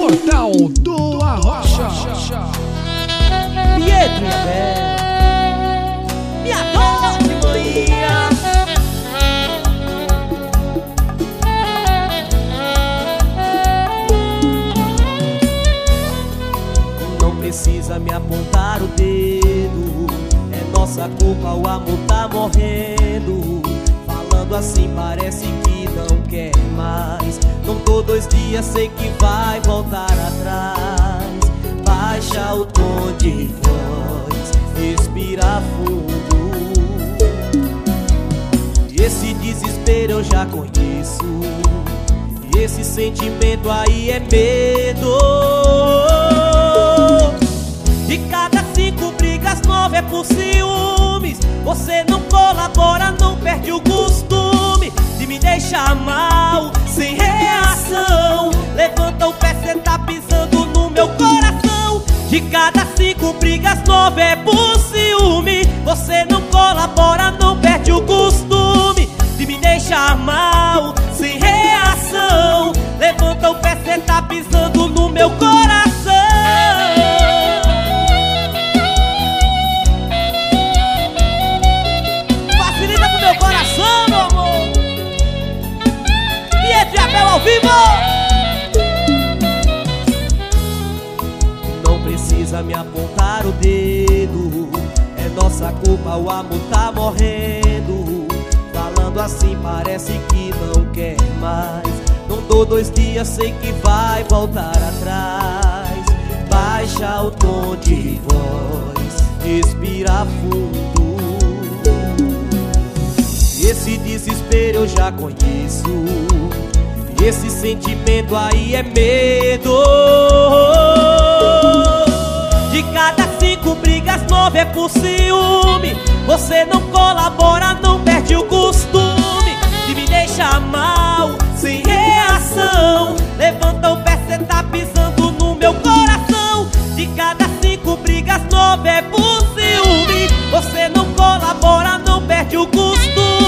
Portal do Arrocha. Pietro e Abel Me adora de manhã Não precisa me apontar o dedo. É nossa culpa, o amor tá morrendo. Falando assim parece que não quer dois dias, sei que vai voltar atrás. Baixa o tom de voz, respira fundo. Esse desespero eu já conheço. E esse sentimento aí é medo. De cada cinco brigas, nove é por ciúmes. Você não colabora, não perde o costume De me deixar mal, nove é por ciúme. Você não colabora, não perde o costume De me deixar mal, sem reação. Levanta o pé, cê tá pisando no meu coração precisa me apontar o dedo. É nossa culpa, o amor tá morrendo. Falando assim parece que não quer mais. Não dou dois dias, sei que vai voltar atrás. Baixa o tom de voz, respira fundo. Esse desespero eu já conheço. Esse sentimento aí é medo. Cinco brigas, nove é por ciúme. Você não colabora, não perde o costume de me deixar mal, sem reação. Levanta o pé, cê tá pisando no meu coração. De cada cinco brigas, nove é por ciúme. Você não colabora, não perde o costume